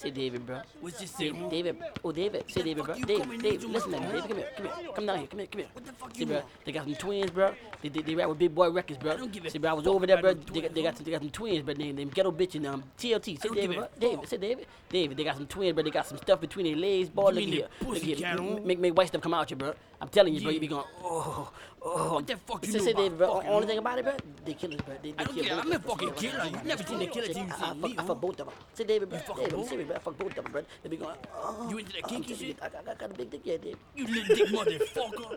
Say David, bro. What's this say, David. David. Oh, David. Say David, bro. David, David. Listen to me. David, come here. Come here. Come down here. Come here. Come here. What the fuck See, you bro. They got some twins, bro. They, they, they rap with Big Boy Records, bro. I don't give a See, bro. I was over there, bro. They got, they got some, they got some twins, but they, they ghetto bitch and um TLT. Say David, bro. David. Say David. David. They got some twins, bro. They got some stuff between their legs, boy. Look here. Look here. Make make white stuff come out you, bro. I'm telling you, bro. You be going, oh, oh. What the fuck you Say, know say about David, bro. Only thing about it, bro. They killers, bro. They, they I don't kill care. I'm a fucking killer. You never seen a killer till you see me, I fuck both of them. Say David, bro. David, bro. I fuck both them, bro. They be going, oh. You into that oh, I'm kinky shit? I, I, got a big dick, yeah, David. You little dick motherfucker.